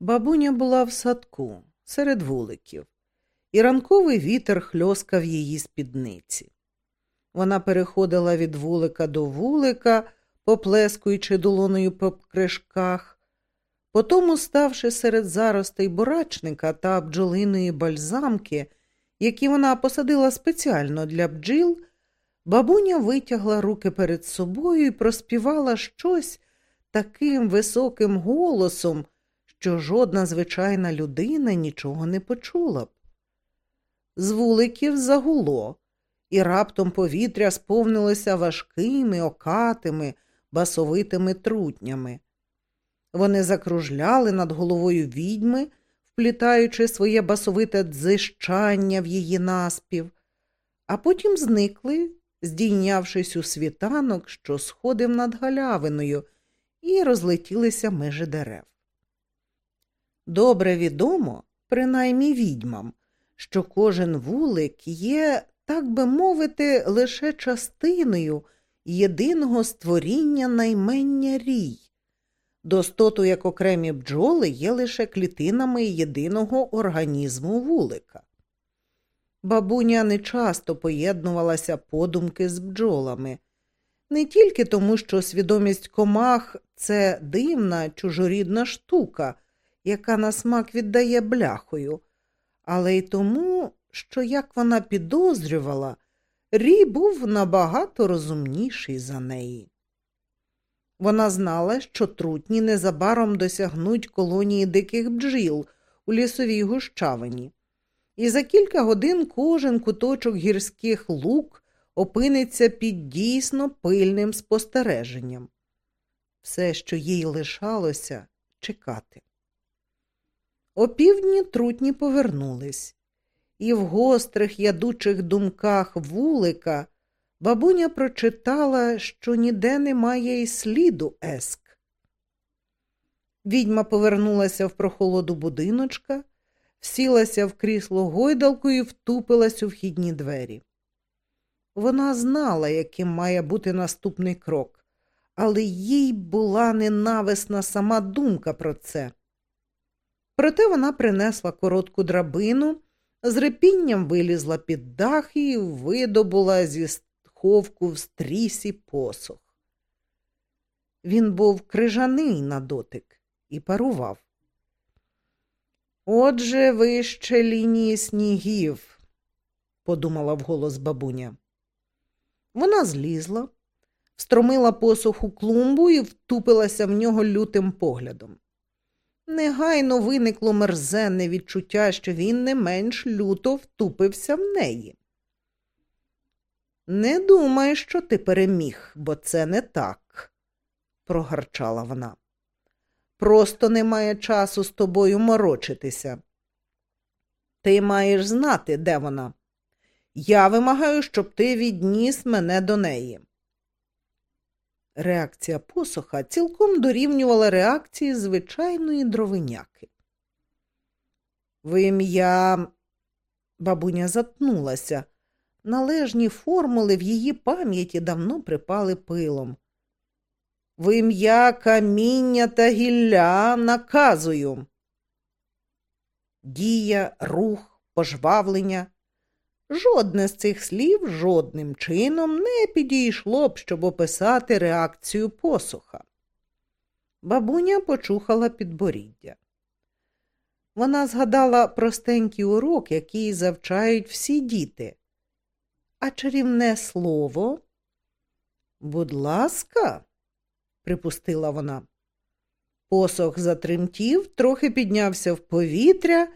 Бабуня була в садку серед вуликів, і ранковий вітер хльоскав її спідниці. Вона переходила від вулика до вулика, поплескуючи долоною по кришках, потому, ставши серед заростей бурачника та бджолиної бальзамки, які вона посадила спеціально для бджіл, бабуня витягла руки перед собою і проспівала щось таким високим голосом що жодна звичайна людина нічого не почула б. З вуликів загуло, і раптом повітря сповнилося важкими, окатими, басовитими трутнями. Вони закружляли над головою відьми, вплітаючи своє басовите дзищання в її наспів, а потім зникли, здійнявшись у світанок, що сходив над галявиною, і розлетілися межі дерев. Добре відомо, принаймні відьмам, що кожен вулик є, так би мовити, лише частиною єдиного створіння наймення рій. Достоту, як окремі бджоли, є лише клітинами єдиного організму вулика. Бабуня не часто поєднувалася подумки з бджолами, не тільки тому, що свідомість комах це дивна чужорідна штука яка на смак віддає бляхою, але й тому, що, як вона підозрювала, Рій був набагато розумніший за неї. Вона знала, що трутні незабаром досягнуть колонії диких бджіл у лісовій гущавині, і за кілька годин кожен куточок гірських лук опиниться під дійсно пильним спостереженням. Все, що їй лишалося, чекати. Опівдні трутні повернулись, і в гострих ядучих думках вулика бабуня прочитала, що ніде немає й сліду еск. Відьма повернулася в прохолоду будиночка, всілася в крісло гойдалку і втупилась у вхідні двері. Вона знала, яким має бути наступний крок, але їй була ненависна сама думка про це. Проте вона принесла коротку драбину, з репінням вилізла під дах і видобула зі сховку в стрісі посох. Він був крижаний на дотик і парував. Отже, вище лінії снігів, подумала вголос бабуня. Вона злізла, встромила посох у клумбу і втупилася в нього лютим поглядом. Негайно виникло мерзенне відчуття, що він не менш люто втупився в неї. Не думай, що ти переміг, бо це не так, прогарчала вона. Просто немає часу з тобою морочитися. Ти маєш знати, де вона. Я вимагаю, щоб ти відніс мене до неї. Реакція посоха цілком дорівнювала реакції звичайної дровиняки. В ім'я бабуня затнулася. Належні формули в її пам'яті давно припали пилом. В ім'я каміння та гілля наказую. Дія, рух, пожвавлення, Жодне з цих слів жодним чином не підійшло б, щоб описати реакцію посуха. Бабуня почухала підборіддя. Вона згадала простенький урок, який завчають всі діти. А чарівне слово? Будь ласка, припустила вона. Посох затремтів, трохи піднявся в повітря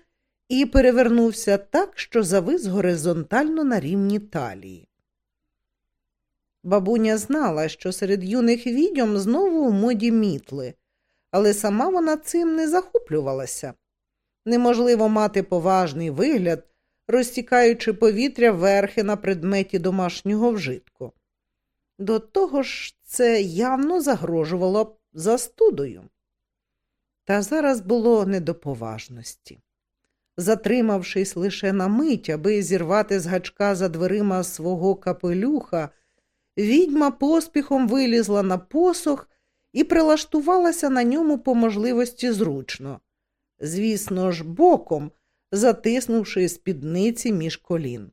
і перевернувся так, що завис горизонтально на рівні талії. Бабуня знала, що серед юних відьом знову в моді мітли, але сама вона цим не захоплювалася. Неможливо мати поважний вигляд, розтікаючи повітря верхи на предметі домашнього вжитку. До того ж, це явно загрожувало застудою. Та зараз було не до поважності. Затримавшись лише на мить, аби зірвати з гачка за дверима свого капелюха, відьма поспіхом вилізла на посох і прилаштувалася на ньому по можливості зручно. Звісно ж, боком, затиснувши спідниці між колін.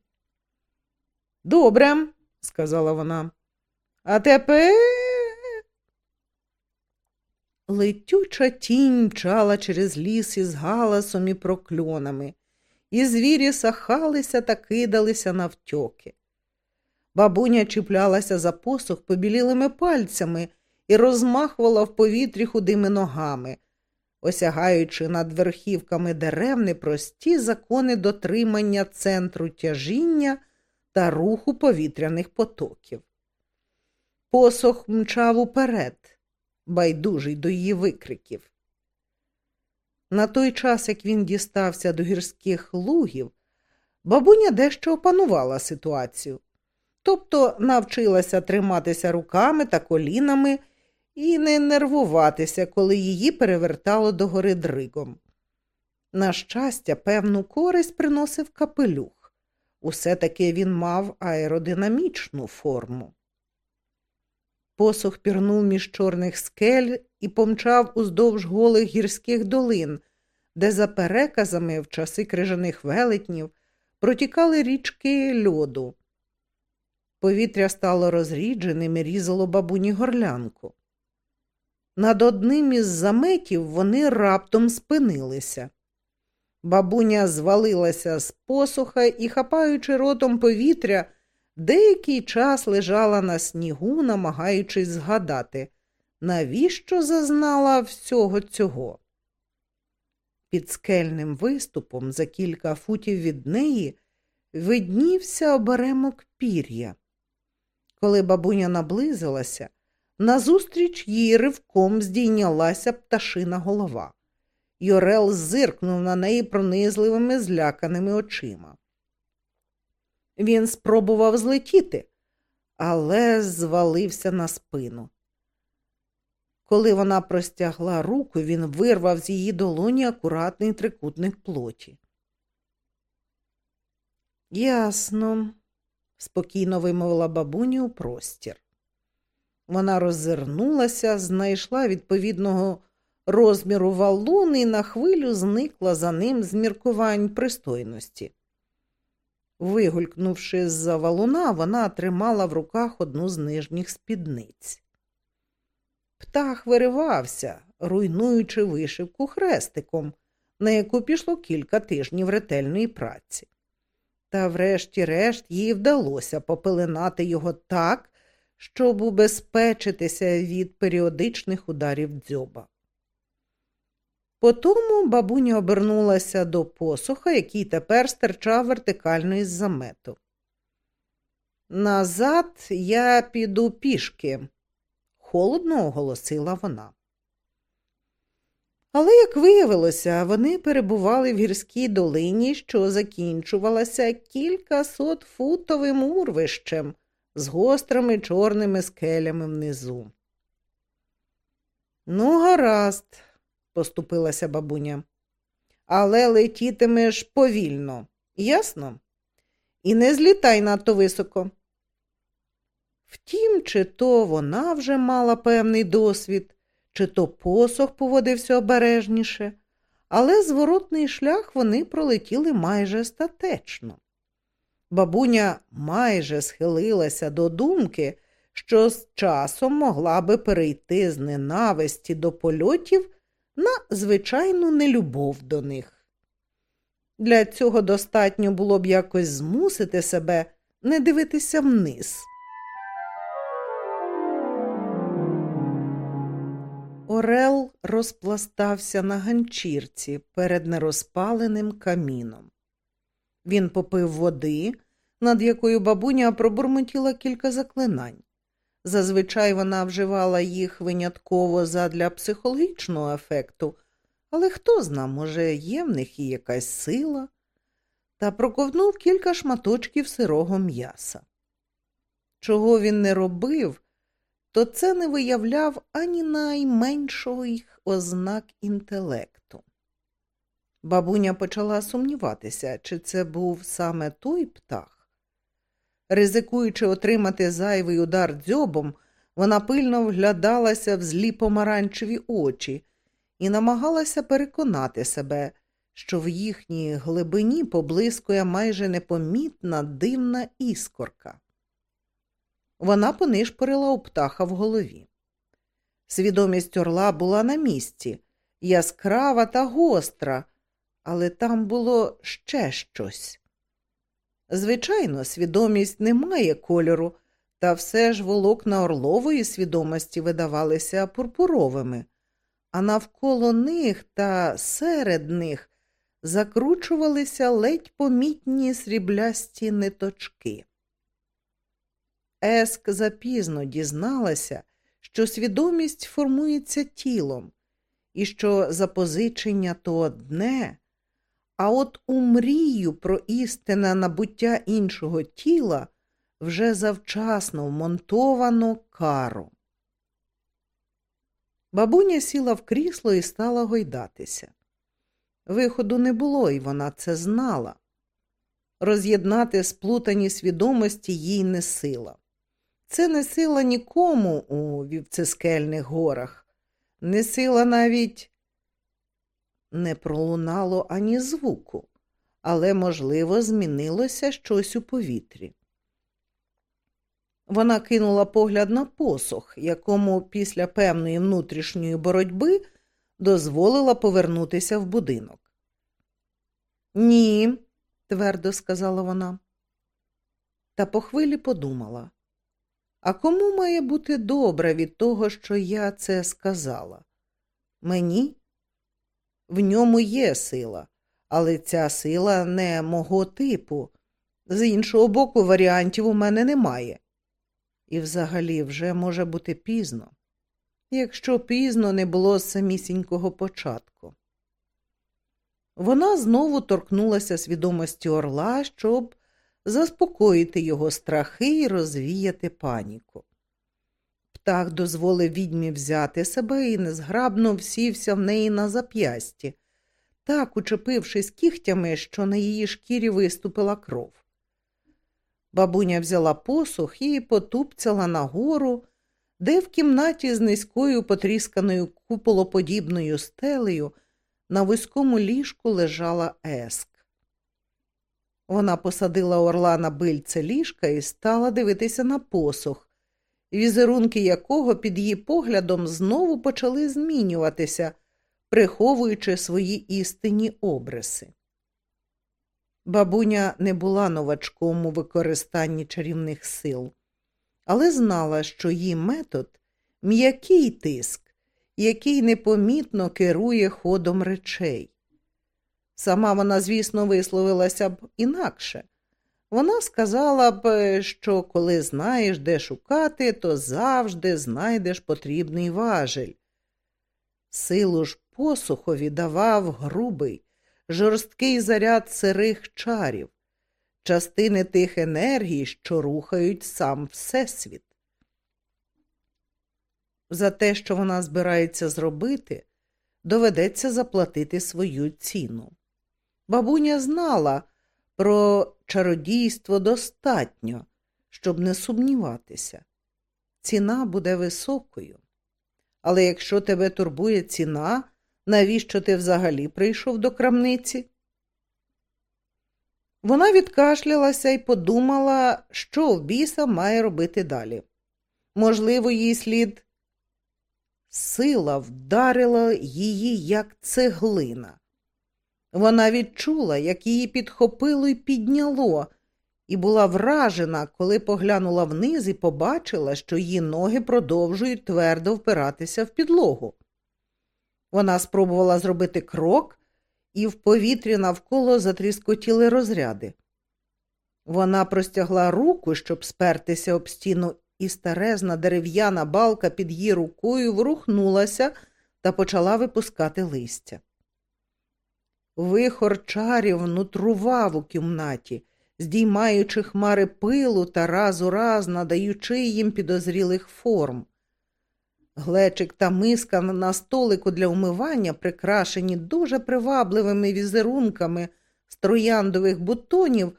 Добре, сказала вона. А тепер. Летюча тінь мчала через ліс із галасом і прокльонами, і звірі сахалися та кидалися навтьоки. Бабуня чіплялася за посух побілілими пальцями і розмахувала в повітрі худими ногами, осягаючи над верхівками дерев непрості закони дотримання центру тяжіння та руху повітряних потоків. Посох мчав уперед, байдужий до її викриків. На той час, як він дістався до гірських лугів, бабуня дещо опанувала ситуацію, тобто навчилася триматися руками та колінами і не нервуватися, коли її перевертало догори дригом. На щастя, певну користь приносив капелюх. Усе таки він мав аеродинамічну форму. Посух пірнув між чорних скель і помчав уздовж голих гірських долин, де, за переказами, в часи крижаних велетнів, протікали річки льоду. Повітря стало розрідженим і різало бабуні горлянку. Над одним із заметів вони раптом спинилися. Бабуня звалилася з посуха і, хапаючи ротом повітря, деякий час лежала на снігу, намагаючись згадати, навіщо зазнала всього цього. Під скельним виступом за кілька футів від неї виднівся оберемок пір'я. Коли бабуня наблизилася, назустріч їй ривком здійнялася пташина голова. Йорел зиркнув на неї пронизливими зляканими очима. Він спробував злетіти, але звалився на спину. Коли вона простягла руку, він вирвав з її долоні акуратний трикутник плоті. Ясно, спокійно вимовила бабуня у простір. Вона роззирнулася, знайшла відповідного розміру валун і на хвилю зникла за ним з міркувань пристойності. Вигулькнувши з-за валуна, вона тримала в руках одну з нижніх спідниць. Птах виривався, руйнуючи вишивку хрестиком, на яку пішло кілька тижнів ретельної праці. Та врешті-решт їй вдалося попеленати його так, щоб убезпечитися від періодичних ударів дзьоба. Потому бабуня обернулася до посуха, який тепер стирчав вертикально із замету. Назад я піду пішки, холодно оголосила вона. Але, як виявилося, вони перебували в гірській долині, що закінчувалася кількасотфутовим урвищем з гострими чорними скелями внизу. Ну, гаразд, поступилася бабуня. Але летітимеш повільно, ясно? І не злітай надто високо. Втім, чи то вона вже мала певний досвід, чи то посох поводився обережніше, але зворотний шлях вони пролетіли майже статечно. Бабуня майже схилилася до думки, що з часом могла би перейти з ненависті до польотів на звичайну нелюбов до них. Для цього достатньо було б якось змусити себе не дивитися вниз. Орел розпластався на ганчірці перед нерозпаленим каміном. Він попив води, над якою бабуня пробурмотіла кілька заклинань. Зазвичай вона вживала їх винятково задля психологічного ефекту, але хто зна, може, є в них і якась сила, та проковнув кілька шматочків сирого м'яса. Чого він не робив, то це не виявляв ані найменшого ознак інтелекту. Бабуня почала сумніватися, чи це був саме той птах. Ризикуючи отримати зайвий удар дзьобом, вона пильно вглядалася в злі помаранчеві очі і намагалася переконати себе, що в їхній глибині поблискує майже непомітна дивна іскорка. Вона понишпорила у птаха в голові. Свідомість орла була на місці, яскрава та гостра, але там було ще щось. Звичайно, свідомість не має кольору, та все ж волокна орлової свідомості видавалися пурпуровими, а навколо них та серед них закручувалися ледь помітні сріблясті ниточки. Еск запізно дізналася, що свідомість формується тілом, і що запозичення то одне, а от у мрію про істинне набуття іншого тіла вже завчасно вмонтовано кару. Бабуня сіла в крісло і стала гойдатися. Виходу не було, і вона це знала. Роз'єднати сплутані свідомості їй не сила. Це не сила нікому у вівцескельних горах, не сила навіть не пролунало ані звуку, але, можливо, змінилося щось у повітрі. Вона кинула погляд на посох, якому після певної внутрішньої боротьби дозволила повернутися в будинок. Ні, твердо сказала вона. Та по хвилі подумала. А кому має бути добре від того, що я це сказала? Мені? В ньому є сила, але ця сила не мого типу. З іншого боку, варіантів у мене немає. І взагалі вже може бути пізно, якщо пізно не було самісінького початку. Вона знову торкнулася свідомості орла, щоб заспокоїти його страхи і розвіяти паніку. Птах дозволив відьмі взяти себе і незграбно всівся в неї на зап'ясті, так учепившись кігтями, що на її шкірі виступила кров. Бабуня взяла посух і потупцяла нагору, де в кімнаті з низькою потрісканою куполоподібною стелею на вузькому ліжку лежала еск. Вона посадила орла на бильце ліжка і стала дивитися на посух, візерунки якого під її поглядом знову почали змінюватися, приховуючи свої істинні обриси. Бабуня не була новачком у використанні чарівних сил, але знала, що її метод м'який тиск, який непомітно керує ходом речей. Сама вона, звісно, висловилася б інакше. Вона сказала б, що коли знаєш, де шукати, то завжди знайдеш потрібний важель. Силу ж посухові давав грубий, жорсткий заряд сирих чарів, частини тих енергій, що рухають сам Всесвіт. За те, що вона збирається зробити, доведеться заплатити свою ціну. Бабуня знала про чародійство достатньо, щоб не сумніватися. Ціна буде високою. Але якщо тебе турбує ціна, навіщо ти взагалі прийшов до крамниці? Вона відкашлялася і подумала, що біса має робити далі. Можливо, їй слід. Сила вдарила її, як цеглина. Вона відчула, як її підхопило і підняло, і була вражена, коли поглянула вниз і побачила, що її ноги продовжують твердо впиратися в підлогу. Вона спробувала зробити крок, і в повітрі навколо затріскотіли розряди. Вона простягла руку, щоб спертися об стіну, і старезна дерев'яна балка під її рукою ворухнулася та почала випускати листя. Вихор чарів нутрував у кімнаті, здіймаючи хмари пилу та раз у раз надаючи їм підозрілих форм. Глечик та миска на столику для умивання, прикрашені дуже привабливими візерунками з трояндових бутонів,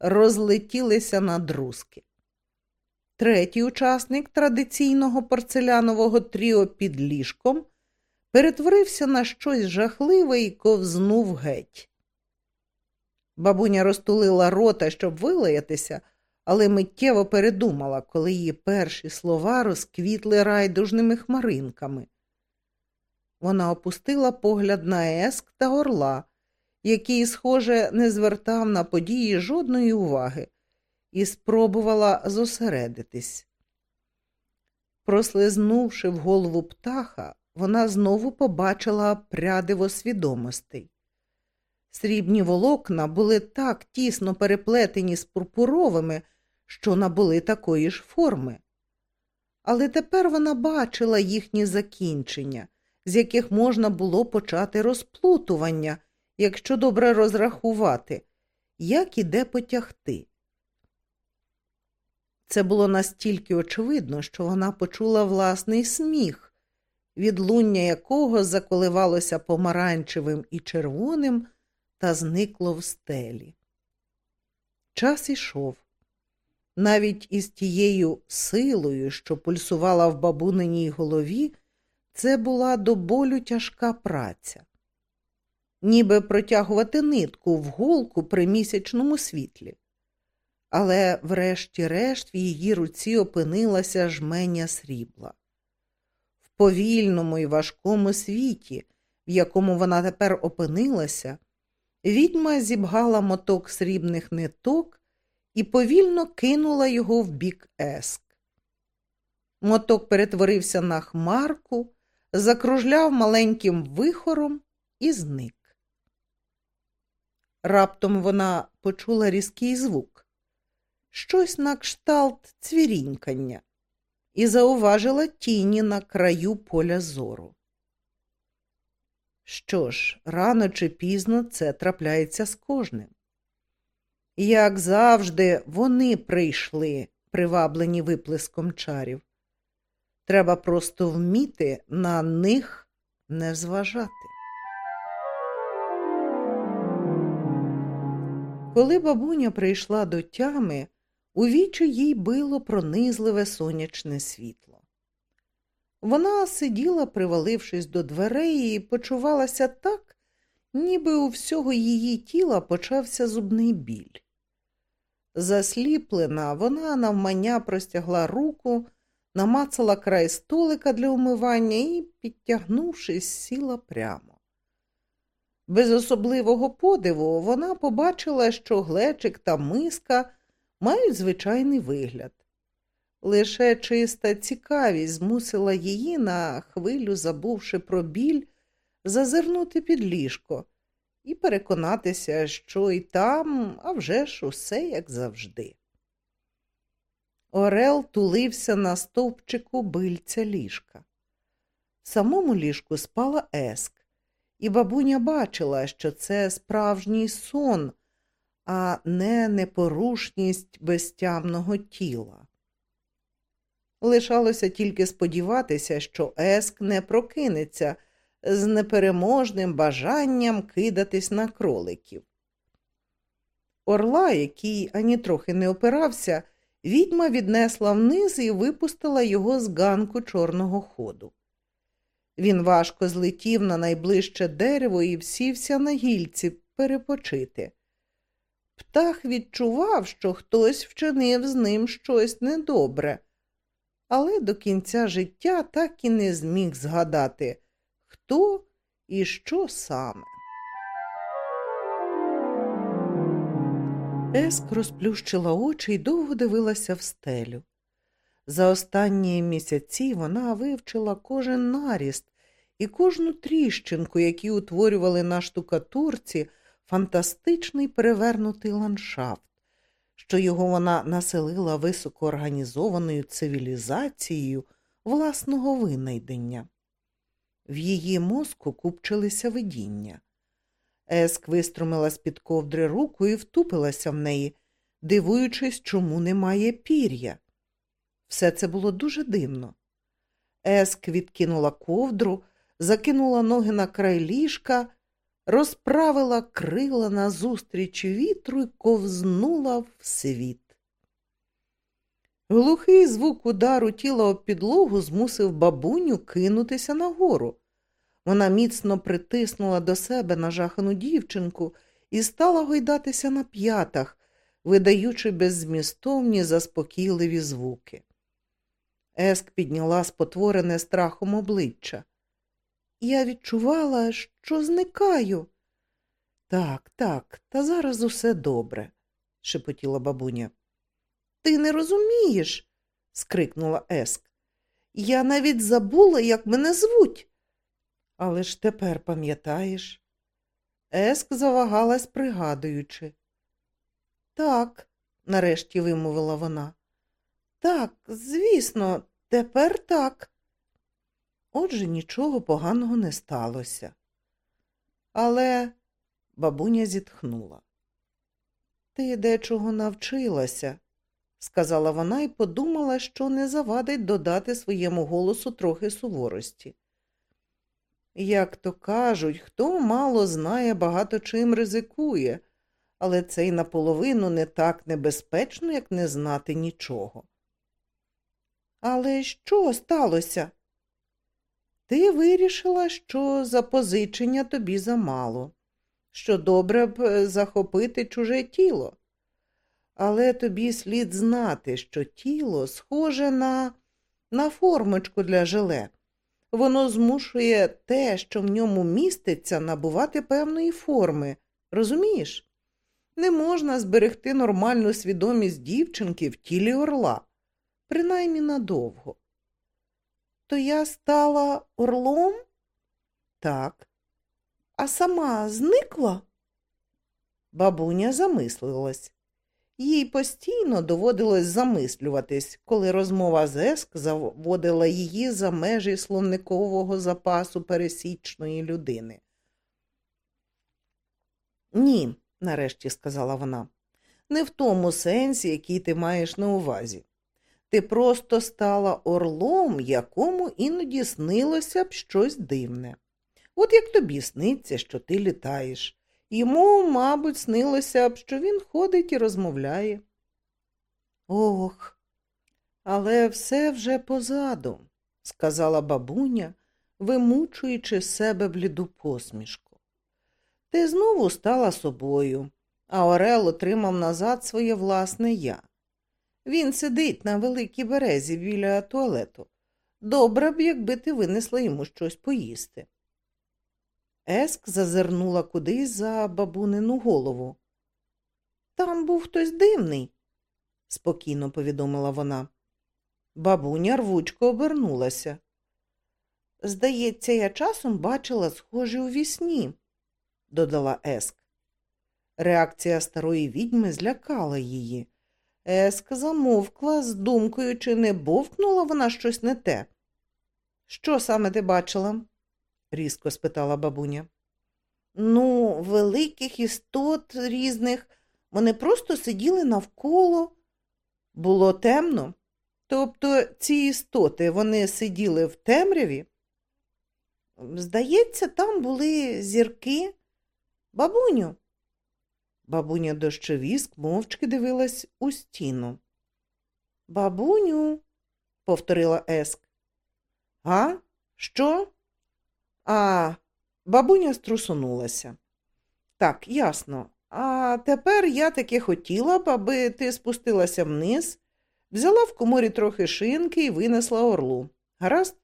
розлетілися на друзки. Третій учасник традиційного порцелянового тріо під ліжком перетворився на щось жахливе і ковзнув геть. Бабуня розтулила рота, щоб вилаятися, але миттєво передумала, коли її перші слова розквітли райдужними хмаринками. Вона опустила погляд на еск та орла, який, схоже, не звертав на події жодної уваги, і спробувала зосередитись. Прослизнувши в голову птаха, вона знову побачила прядиво свідомостей. Срібні волокна були так тісно переплетені з пурпуровими, що набули такої ж форми. Але тепер вона бачила їхні закінчення, з яких можна було почати розплутування, якщо добре розрахувати, як і де потягти. Це було настільки очевидно, що вона почула власний сміх, відлуння якого заколивалося помаранчевим і червоним та зникло в стелі. Час ішов. Навіть із тією силою, що пульсувала в бабуниній голові, це була до болю тяжка праця, ніби протягувати нитку в голку при місячному світлі. Але, врешті-решт, в її руці опинилася жменя срібла. Повільному і важкому світі, в якому вона тепер опинилася, відьма зібгала моток срібних ниток і повільно кинула його в бік еск. Моток перетворився на хмарку, закружляв маленьким вихором і зник. Раптом вона почула різкий звук, щось на кшталт цвірінькання, і зауважила тіні на краю поля зору. Що ж, рано чи пізно це трапляється з кожним. Як завжди, вони прийшли, приваблені виплеском чарів. Треба просто вміти на них не зважати. Коли бабуня прийшла до тями, у вічі їй било пронизливе сонячне світло. Вона сиділа, привалившись до дверей, і почувалася так, ніби у всього її тіла почався зубний біль. Засліплена, вона навмання простягла руку, намацала край столика для умивання і, підтягнувшись, сіла прямо. Без особливого подиву вона побачила, що глечик та миска мають звичайний вигляд. Лише чиста цікавість змусила її на хвилю, забувши про біль, зазирнути під ліжко і переконатися, що і там, а вже ж усе як завжди. Орел тулився на стовпчику бильця ліжка. В самому ліжку спала еск, і бабуня бачила, що це справжній сон, а не непорушність безтямного тіла. Лишалося тільки сподіватися, що Еск не прокинеться з непереможним бажанням кидатись на кроликів. Орла, який ані трохи не опирався, відьма віднесла вниз і випустила його з ганку чорного ходу. Він важко злетів на найближче дерево і всівся на гільці перепочити. Птах відчував, що хтось вчинив з ним щось недобре, але до кінця життя так і не зміг згадати, хто і що саме. Еск розплющила очі і довго дивилася в стелю. За останні місяці вона вивчила кожен наріст і кожну тріщинку, які утворювали на штукатурці фантастичний перевернутий ландшафт, що його вона населила високоорганізованою цивілізацією власного винайдення. В її мозку купчилися видіння. Еск виструмила з під ковдри руку і втупилася в неї, дивуючись, чому немає пір'я. Все це було дуже дивно. Еск відкинула ковдру, закинула ноги на край ліжка, розправила крила назустріч вітру і ковзнула в світ. Глухий звук удару тіла об підлогу змусив бабуню кинутися нагору. Вона міцно притиснула до себе нажахану дівчинку і стала гойдатися на п'ятах, видаючи беззмістовні заспокійливі звуки. Еск підняла спотворене страхом обличчя. Я відчувала, що зникаю. Так, так, та зараз усе добре, шепотіла бабуня. Ти не розумієш, скрикнула Еск. Я навіть забула, як мене звуть. Але ж тепер пам'ятаєш. Еск завагалась, пригадуючи. Так, нарешті вимовила вона. Так, звісно, тепер так. Отже, нічого поганого не сталося. Але бабуня зітхнула. Ти дечого навчилася, сказала вона і подумала, що не завадить додати своєму голосу трохи суворості. Як то кажуть, хто мало знає, багато чим ризикує, але це й наполовину не так небезпечно, як не знати нічого. Але що сталося? Ти вирішила, що запозичення тобі замало, що добре б е, захопити чуже тіло. Але тобі слід знати, що тіло схоже на, на формочку для желе. Воно змушує те, що в ньому міститься, набувати певної форми. Розумієш? Не можна зберегти нормальну свідомість дівчинки в тілі орла, принаймні надовго. То я стала орлом? Так. А сама зникла? Бабуня замислилась. Їй постійно доводилось замислюватись, коли розмова з Еск заводила її за межі словникового запасу пересічної людини. Ні, нарешті сказала вона, не в тому сенсі, який ти маєш на увазі. Ти просто стала орлом, якому іноді снилося б щось дивне. От як тобі сниться, що ти літаєш. Йому, мабуть, снилося б, що він ходить і розмовляє. Ох, але все вже позаду, сказала бабуня, вимучуючи себе бліду посмішку. Ти знову стала собою, а Орел отримав назад своє власне я. Він сидить на великій березі біля туалету. Добре б, якби ти винесла йому щось поїсти. Еск зазирнула кудись за бабунину голову. Там був хтось дивний, спокійно повідомила вона. Бабуня рвучко обернулася. Здається, я часом бачила схожі у вісні, додала Еск. Реакція старої відьми злякала її. Еск замовкла з думкою, чи не бовкнула вона щось не те. Що саме ти бачила? різко спитала бабуня. Ну, великих істот різних. Вони просто сиділи навколо. Було темно. Тобто ці істоти вони сиділи в темряві? Здається, там були зірки. Бабуню. Бабуня дощовіск мовчки дивилась у стіну. Бабуню, повторила Еск. А? Що? А, бабуня струсунулася. Так, ясно. А тепер я таки хотіла б, аби ти спустилася вниз, взяла в коморі трохи шинки і винесла орлу. Гаразд?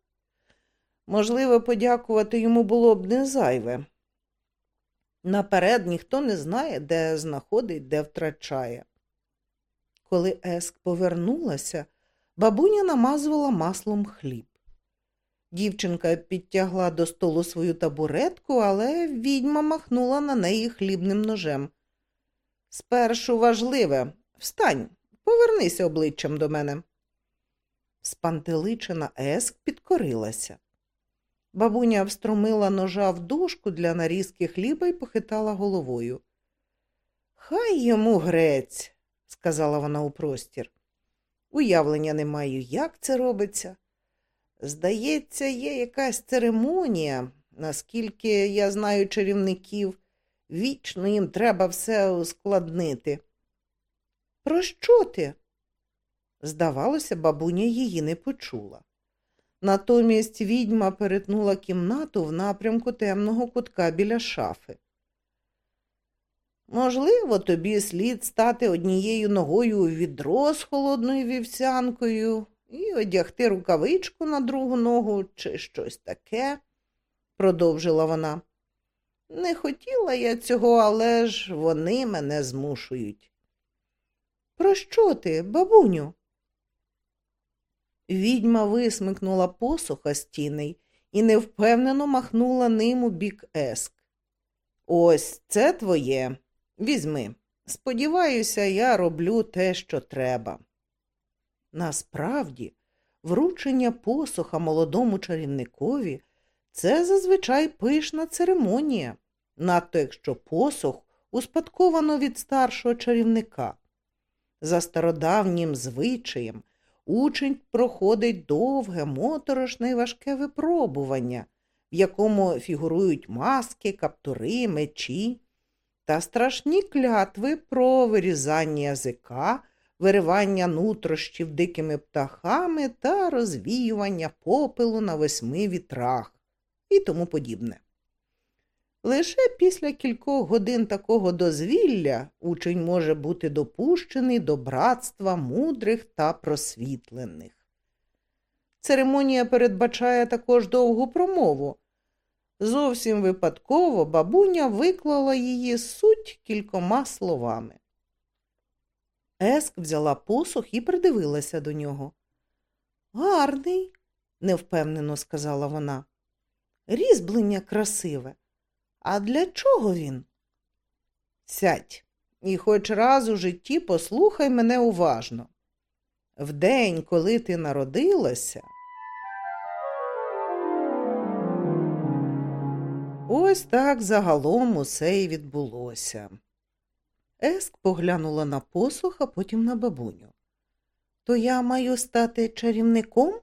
Можливо, подякувати йому було б не зайве. Наперед ніхто не знає, де знаходить, де втрачає. Коли Еск повернулася, бабуня намазувала маслом хліб. Дівчинка підтягла до столу свою табуретку, але відьма махнула на неї хлібним ножем. Спершу важливе встань, повернися обличчям до мене. Спантеличена Еск підкорилася. Бабуня встромила ножа в дошку для нарізки хліба і похитала головою. Хай йому грець, сказала вона у простір. Уявлення не маю, як це робиться. Здається, є якась церемонія, наскільки я знаю чарівників, вічно їм треба все ускладнити. Про що ти? Здавалося, бабуня її не почула. Натомість відьма перетнула кімнату в напрямку темного кутка біля шафи. Можливо, тобі слід стати однією ногою у відро з холодною вівсянкою і одягти рукавичку на другу ногу чи щось таке, продовжила вона. Не хотіла я цього, але ж вони мене змушують. Про що ти, бабуню? Відьма висмикнула посуха стіней і невпевнено махнула ним у бік еск. Ось це твоє. Візьми. Сподіваюся, я роблю те, що треба. Насправді, вручення посуха молодому чарівникові це зазвичай пишна церемонія, надто якщо посух успадковано від старшого чарівника. За стародавнім звичаєм учень проходить довге, моторошне і важке випробування, в якому фігурують маски, каптури, мечі та страшні клятви про вирізання язика, виривання нутрощів дикими птахами та розвіювання попелу на восьми вітрах і тому подібне. Лише після кількох годин такого дозвілля учень може бути допущений до братства мудрих та просвітлених. Церемонія передбачає також довгу промову. Зовсім випадково бабуня виклала її суть кількома словами. Еск взяла посух і придивилася до нього. Гарний, невпевнено сказала вона. Різьблення красиве. А для чого він? Сядь, і хоч раз у житті послухай мене уважно. В день, коли ти народилася. Ось так загалом усе і відбулося. Еск поглянула на посух, а потім на бабуню. То я маю стати чарівником?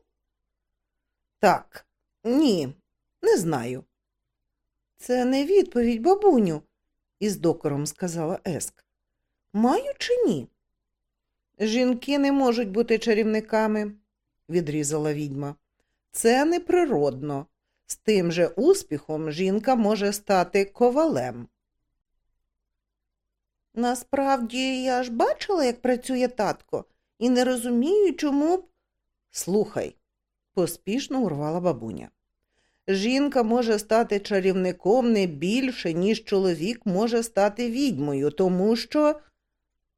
Так, ні, не знаю. Це не відповідь, бабуню, із докором сказала Еск. Маю чи ні? Жінки не можуть бути чарівниками, відрізала відьма. Це неприродно. З тим же успіхом жінка може стати ковалем. Насправді я ж бачила, як працює татко, і не розумію, чому б. Слухай, поспішно урвала бабуня. Жінка може стати чарівником не більше, ніж чоловік може стати відьмою, тому що.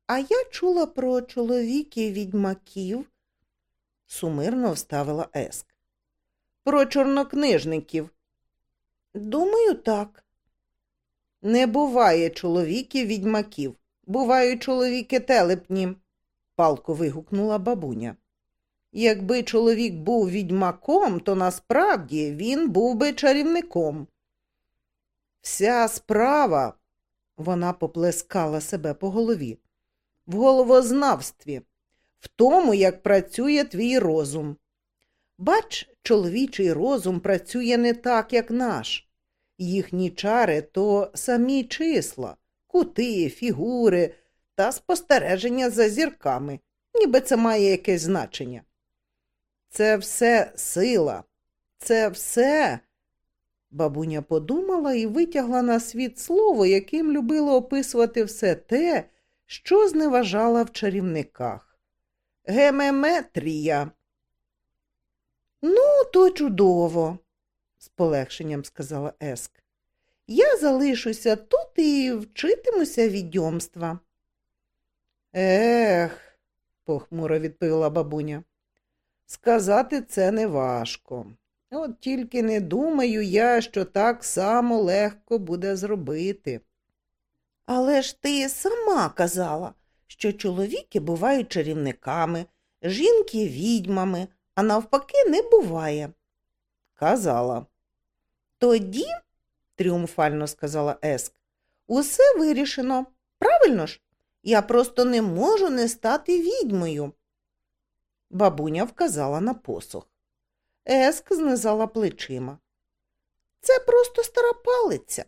А я чула про чоловіків відьмаків, сумирно вставила Еск. Про чорнокнижників. Думаю, так. Не буває чоловіків відьмаків. Бувають чоловіки телепні, палко вигукнула бабуня. Якби чоловік був відьмаком, то насправді він був би чарівником. Вся справа, вона поплескала себе по голові, в головознавстві, в тому, як працює твій розум. Бач, чоловічий розум працює не так, як наш. Їхні чари то самі числа, кути, фігури та спостереження за зірками, ніби це має якесь значення. Це все сила, це все. Бабуня подумала і витягла на світ слово, яким любила описувати все те, що зневажала в чарівниках. Гемеметрія. Ну, то чудово, з полегшенням сказала Еск. Я залишуся тут і вчитимуся відьомства. Ех, похмуро відповіла бабуня. Сказати це не важко. От тільки не думаю я, що так само легко буде зробити. Але ж ти сама казала, що чоловіки бувають чарівниками, жінки відьмами, а навпаки не буває. Казала. Тоді, тріумфально сказала Еск, усе вирішено. Правильно ж? Я просто не можу не стати відьмою. Бабуня вказала на посох. Еск знизала плечима. Це просто стара палиця.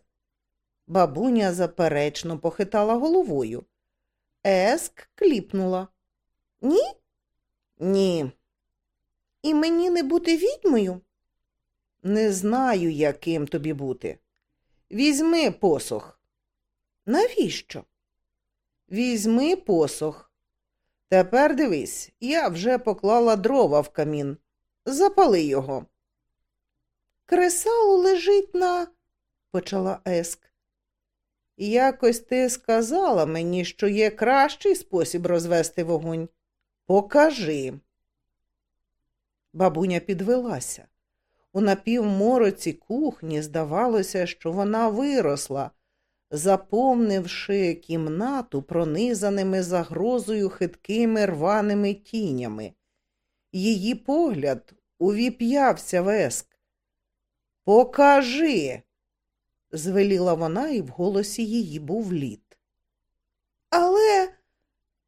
Бабуня заперечно похитала головою. Еск кліпнула. Ні? Ні. І мені не бути відьмою? Не знаю, яким тобі бути. Візьми посох. Навіщо? Візьми посох. Тепер дивись, я вже поклала дрова в камін. Запали його. Кресало лежить на, почала Еск. Якось ти сказала мені, що є кращий спосіб розвести вогонь. Покажи. Бабуня підвелася. У напівмороці кухні здавалося, що вона виросла, заповнивши кімнату пронизаними загрозою хиткими рваними тінями. Її погляд увіп'явся в еск. Покажи, звеліла вона, і в голосі її був лід. Але,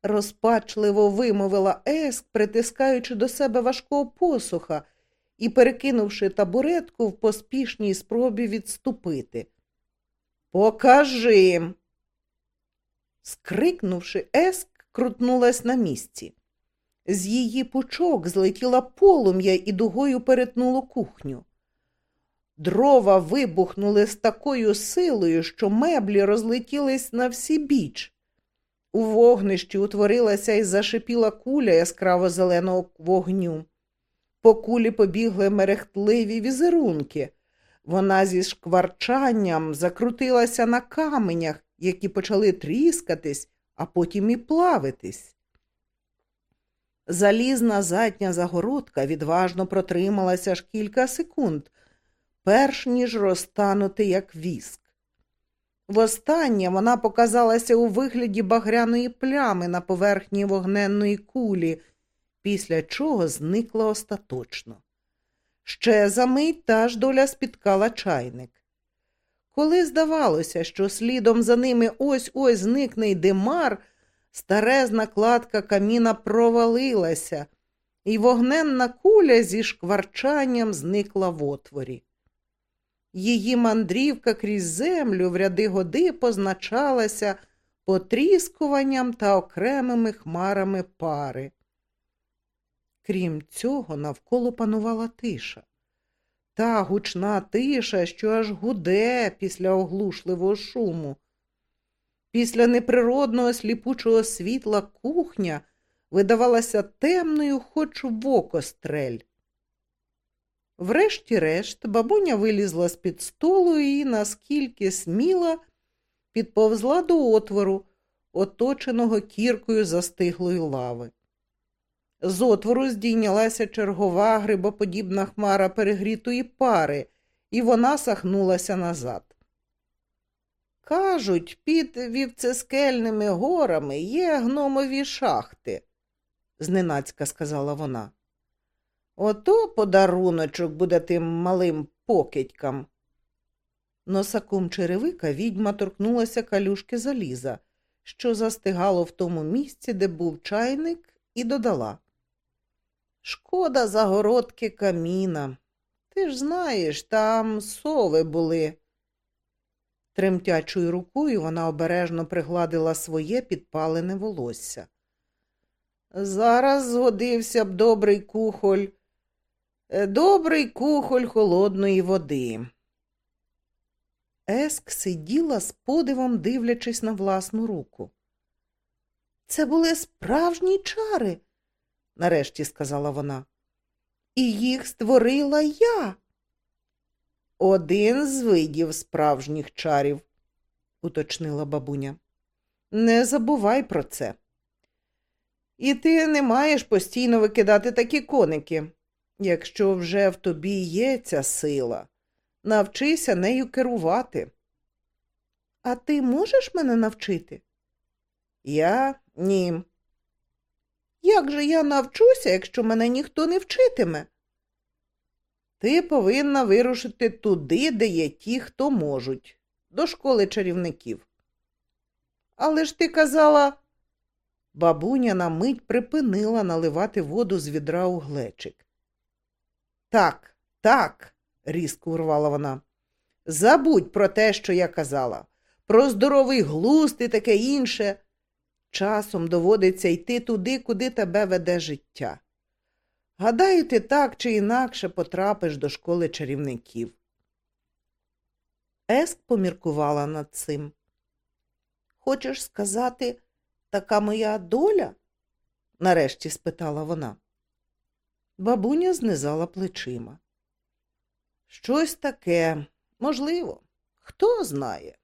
розпачливо вимовила Еск, притискаючи до себе важкого посуха і перекинувши табуретку в поспішній спробі відступити. Покажи. Скрикнувши, Еск крутнулась на місці. З її пучок злетіла полум'я і дугою перетнуло кухню. Дрова вибухнули з такою силою, що меблі розлетілись на всі біч. У вогнищі утворилася і зашипіла куля яскраво зеленого вогню. По кулі побігли мерехтливі візерунки. Вона зі шкварчанням закрутилася на каменях, які почали тріскатись, а потім і плавитись. Залізна задня загородка відважно протрималася аж кілька секунд, перш ніж розтанути, як віск. Востаннє вона показалася у вигляді багряної плями на поверхні вогненної кулі, після чого зникла остаточно. Ще за мить та ж доля спіткала чайник. Коли здавалося, що слідом за ними ось ось зникне й димар, старезна кладка каміна провалилася, і вогненна куля зі шкварчанням зникла в отворі. Її мандрівка крізь землю в ряди годи позначалася потріскуванням та окремими хмарами пари. Крім цього, навколо панувала тиша. Та гучна тиша, що аж гуде після оглушливого шуму. Після неприродного сліпучого світла кухня видавалася темною, хоч в око стрель. Врешті-решт, бабуня вилізла з під столу і, наскільки сміла, підповзла до отвору, оточеного кіркою застиглої лави. З отвору здійнялася чергова грибоподібна хмара перегрітої пари, і вона сахнулася назад. Кажуть, під вівцескельними горами є гномові шахти, зненацька сказала вона. Ото подаруночок буде тим малим покидькам. Носаком черевика відьма торкнулася калюшки заліза, що застигало в тому місці, де був чайник, і додала. Шкода загородки каміна. Ти ж знаєш, там сови були. Тремтячою рукою вона обережно пригладила своє підпалене волосся. Зараз згодився б добрий кухоль, е, добрий кухоль холодної води. Еск сиділа з подивом, дивлячись на власну руку. Це були справжні чари, нарешті сказала вона. І їх створила я. Один з видів справжніх чарів, уточнила бабуня. Не забувай про це. І ти не маєш постійно викидати такі коники. Якщо вже в тобі є ця сила, навчися нею керувати. А ти можеш мене навчити? Я ні. Як же я навчуся, якщо мене ніхто не вчитиме? Ти повинна вирушити туди, де є ті, хто можуть, до школи чарівників. Але ж ти казала. Бабуня на мить припинила наливати воду з відра у глечик. Так, так, різко урвала вона. Забудь про те, що я казала, про здоровий глузд і таке інше. Часом доводиться йти туди, куди тебе веде життя. Гадаю, ти так чи інакше потрапиш до школи чарівників. Еск поміркувала над цим. Хочеш сказати, така моя доля? нарешті спитала вона. Бабуня знизала плечима. Щось таке, можливо, хто знає.